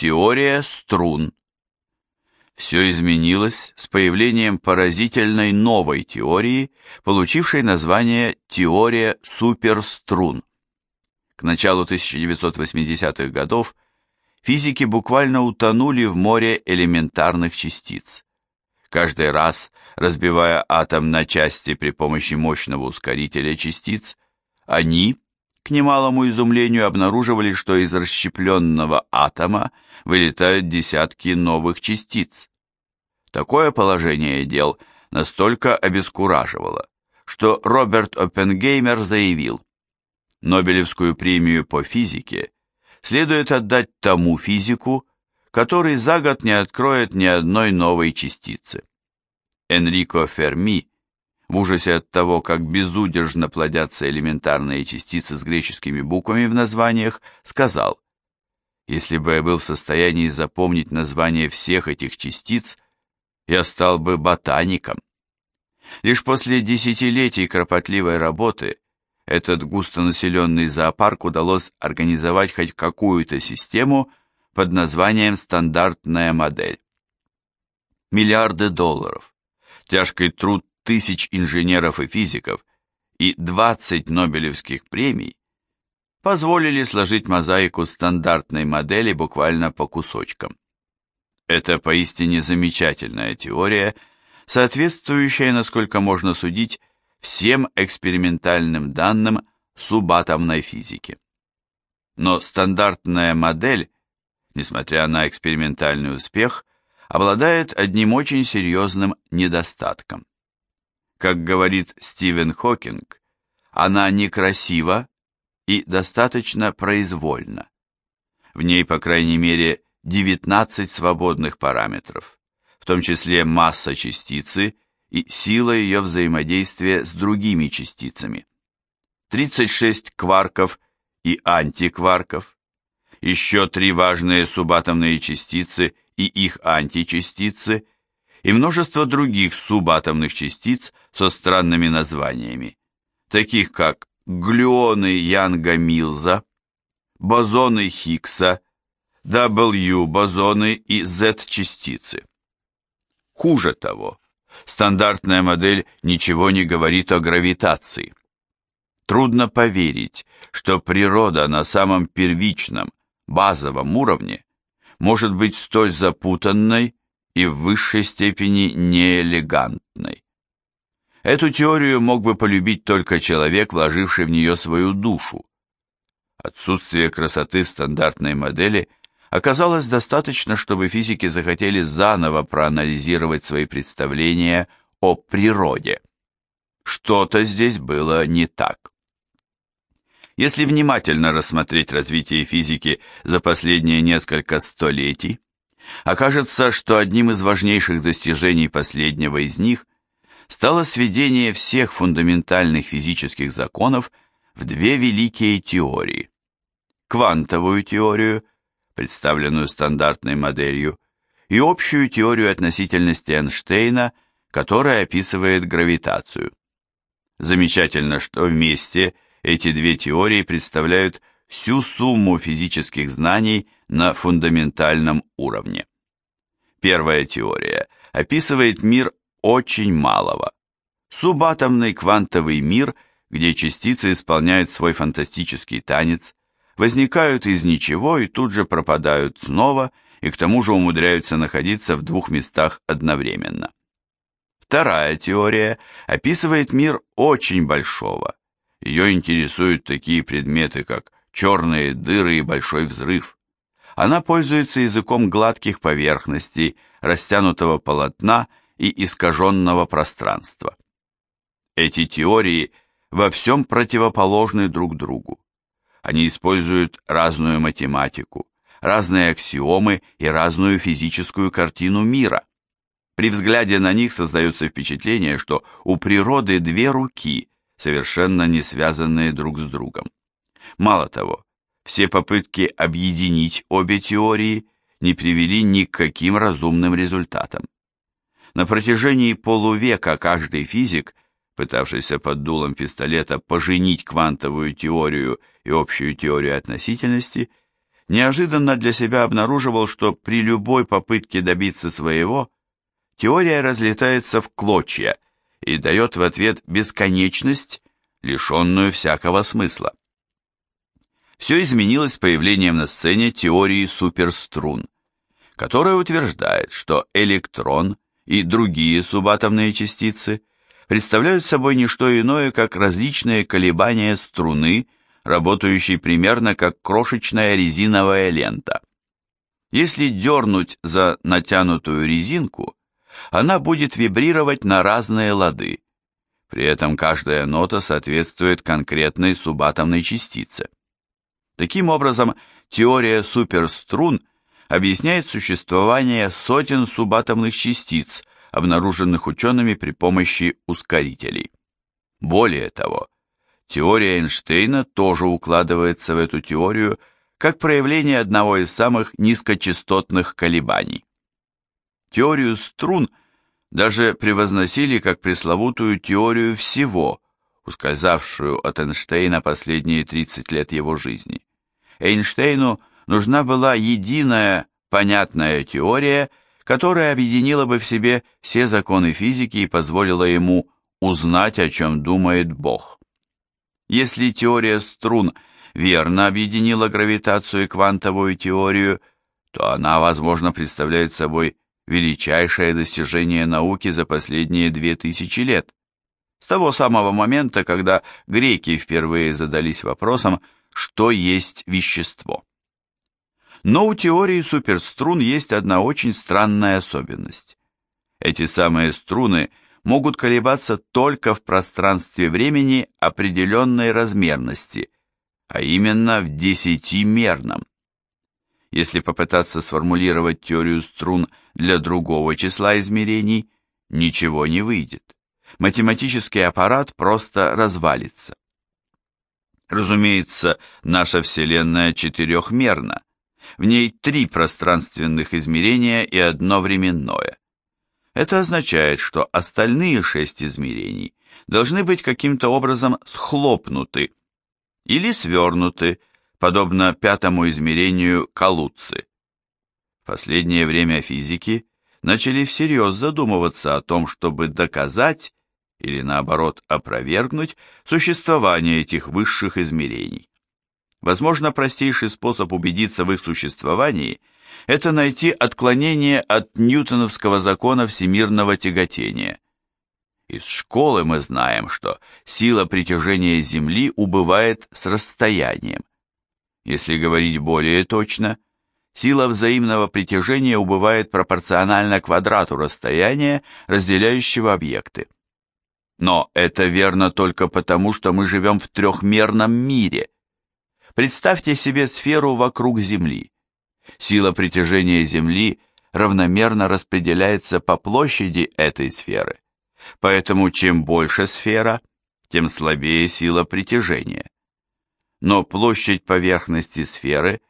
Теория струн. Все изменилось с появлением поразительной новой теории, получившей название теория суперструн. К началу 1980-х годов физики буквально утонули в море элементарных частиц. Каждый раз, разбивая атом на части при помощи мощного ускорителя частиц, они, к немалому изумлению, обнаруживали, что из расщепленного атома вылетают десятки новых частиц. Такое положение дел настолько обескураживало, что Роберт Оппенгеймер заявил, Нобелевскую премию по физике следует отдать тому физику, который за год не откроет ни одной новой частицы. Энрико Ферми, в ужасе от того, как безудержно плодятся элементарные частицы с греческими буквами в названиях, сказал, «Если бы я был в состоянии запомнить название всех этих частиц, я стал бы ботаником». Лишь после десятилетий кропотливой работы этот густонаселенный зоопарк удалось организовать хоть какую-то систему под названием «стандартная модель». Миллиарды долларов, тяжкий труд тысяч инженеров и физиков и 20 Нобелевских премий позволили сложить мозаику стандартной модели буквально по кусочкам. Это поистине замечательная теория, соответствующая, насколько можно судить, всем экспериментальным данным субатомной физики. Но стандартная модель, несмотря на экспериментальный успех, обладает одним очень серьезным недостатком. Как говорит Стивен Хокинг, она некрасива и достаточно произвольна. В ней, по крайней мере, 19 свободных параметров, в том числе масса частицы и сила ее взаимодействия с другими частицами. 36 кварков и антикварков, еще три важные субатомные частицы и их античастицы, и множество других субатомных частиц со странными названиями, таких как глюоны Янга-Милза, бозоны Хиггса, W-бозоны и Z-частицы. Хуже того, стандартная модель ничего не говорит о гравитации. Трудно поверить, что природа на самом первичном, базовом уровне может быть столь запутанной и в высшей степени неэлегантной. Эту теорию мог бы полюбить только человек, вложивший в нее свою душу. Отсутствие красоты в стандартной модели оказалось достаточно, чтобы физики захотели заново проанализировать свои представления о природе. Что-то здесь было не так. Если внимательно рассмотреть развитие физики за последние несколько столетий, окажется, что одним из важнейших достижений последнего из них стало сведение всех фундаментальных физических законов в две великие теории. Квантовую теорию – представленную стандартной моделью, и общую теорию относительности Эйнштейна, которая описывает гравитацию. Замечательно, что вместе эти две теории представляют всю сумму физических знаний на фундаментальном уровне. Первая теория описывает мир очень малого. Субатомный квантовый мир, где частицы исполняют свой фантастический танец, возникают из ничего и тут же пропадают снова, и к тому же умудряются находиться в двух местах одновременно. Вторая теория описывает мир очень большого. Ее интересуют такие предметы, как черные дыры и большой взрыв. Она пользуется языком гладких поверхностей, растянутого полотна и искаженного пространства. Эти теории во всем противоположны друг другу. Они используют разную математику, разные аксиомы и разную физическую картину мира. При взгляде на них создается впечатление, что у природы две руки, совершенно не связанные друг с другом. Мало того, все попытки объединить обе теории не привели ни к каким разумным результатам. На протяжении полувека каждый физик – пытавшийся под дулом пистолета поженить квантовую теорию и общую теорию относительности, неожиданно для себя обнаруживал, что при любой попытке добиться своего, теория разлетается в клочья и дает в ответ бесконечность, лишенную всякого смысла. Все изменилось с появлением на сцене теории суперструн, которая утверждает, что электрон и другие субатомные частицы представляют собой не что иное, как различные колебания струны, работающей примерно как крошечная резиновая лента. Если дернуть за натянутую резинку, она будет вибрировать на разные лады. При этом каждая нота соответствует конкретной субатомной частице. Таким образом, теория суперструн объясняет существование сотен субатомных частиц, обнаруженных учеными при помощи ускорителей. Более того, теория Эйнштейна тоже укладывается в эту теорию как проявление одного из самых низкочастотных колебаний. Теорию струн даже превозносили как пресловутую теорию всего, ускользавшую от Эйнштейна последние 30 лет его жизни. Эйнштейну нужна была единая, понятная теория, которая объединила бы в себе все законы физики и позволила ему узнать, о чем думает Бог. Если теория струн верно объединила гравитацию и квантовую теорию, то она, возможно, представляет собой величайшее достижение науки за последние две тысячи лет. С того самого момента, когда греки впервые задались вопросом, что есть вещество. Но у теории суперструн есть одна очень странная особенность. Эти самые струны могут колебаться только в пространстве времени определенной размерности, а именно в десятимерном. Если попытаться сформулировать теорию струн для другого числа измерений, ничего не выйдет. Математический аппарат просто развалится. Разумеется, наша Вселенная четырехмерна. В ней три пространственных измерения и одно временное. Это означает, что остальные шесть измерений должны быть каким-то образом схлопнуты или свернуты, подобно пятому измерению Калуци. В последнее время физики начали всерьез задумываться о том, чтобы доказать или наоборот опровергнуть существование этих высших измерений. Возможно, простейший способ убедиться в их существовании – это найти отклонение от ньютоновского закона всемирного тяготения. Из школы мы знаем, что сила притяжения Земли убывает с расстоянием. Если говорить более точно, сила взаимного притяжения убывает пропорционально квадрату расстояния, разделяющего объекты. Но это верно только потому, что мы живем в трехмерном мире. Представьте себе сферу вокруг Земли. Сила притяжения Земли равномерно распределяется по площади этой сферы. Поэтому чем больше сфера, тем слабее сила притяжения. Но площадь поверхности сферы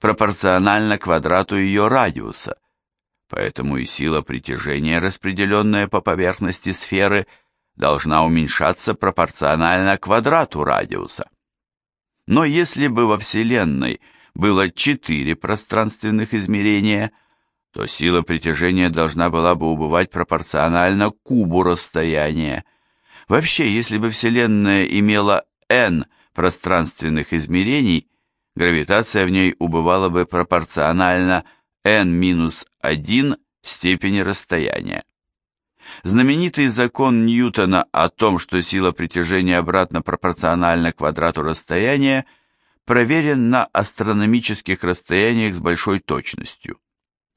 пропорциональна квадрату ее радиуса, поэтому и сила притяжения, распределенная по поверхности сферы – должна уменьшаться пропорционально квадрату радиуса. Но если бы во Вселенной было четыре пространственных измерения, то сила притяжения должна была бы убывать пропорционально кубу расстояния. Вообще, если бы Вселенная имела n пространственных измерений, гравитация в ней убывала бы пропорционально n-1 степени расстояния. Знаменитый закон Ньютона о том, что сила притяжения обратно пропорциональна квадрату расстояния, проверен на астрономических расстояниях с большой точностью.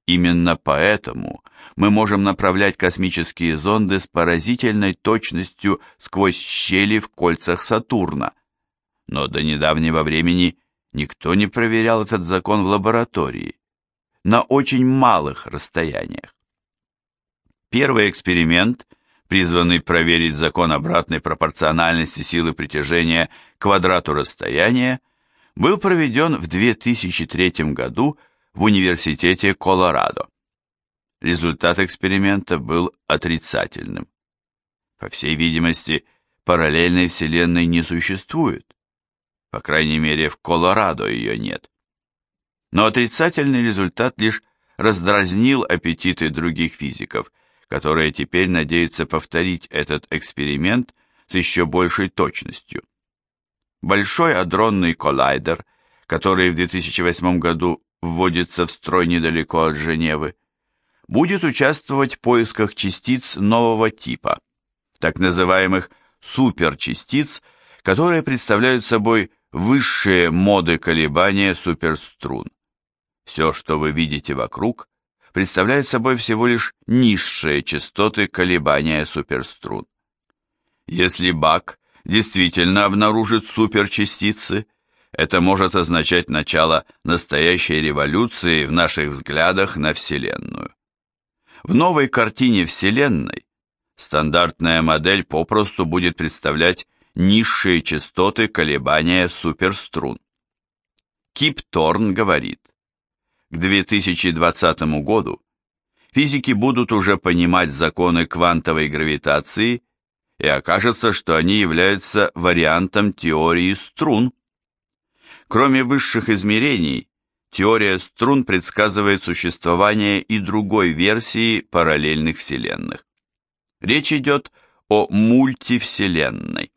Именно поэтому мы можем направлять космические зонды с поразительной точностью сквозь щели в кольцах Сатурна. Но до недавнего времени никто не проверял этот закон в лаборатории, на очень малых расстояниях. Первый эксперимент, призванный проверить закон обратной пропорциональности силы притяжения к квадрату расстояния, был проведен в 2003 году в Университете Колорадо. Результат эксперимента был отрицательным. По всей видимости, параллельной Вселенной не существует. По крайней мере, в Колорадо ее нет. но отрицательный результат лишь раздразнил аппетиты других физиков, которые теперь надеются повторить этот эксперимент с еще большей точностью. Большой адронный коллайдер, который в 2008 году вводится в строй недалеко от Женевы, будет участвовать в поисках частиц нового типа, так называемых суперчастиц, которые представляют собой высшие моды колебания суперструн. Все, что вы видите вокруг, представляет собой всего лишь низшие частоты колебания суперструн. Если Бак действительно обнаружит суперчастицы, это может означать начало настоящей революции в наших взглядах на Вселенную. В новой картине Вселенной стандартная модель попросту будет представлять низшие частоты колебания суперструн. Кип Торн говорит, к 2020 году физики будут уже понимать законы квантовой гравитации и окажется, что они являются вариантом теории струн. Кроме высших измерений, теория струн предсказывает существование и другой версии параллельных вселенных. Речь идет о мультивселенной.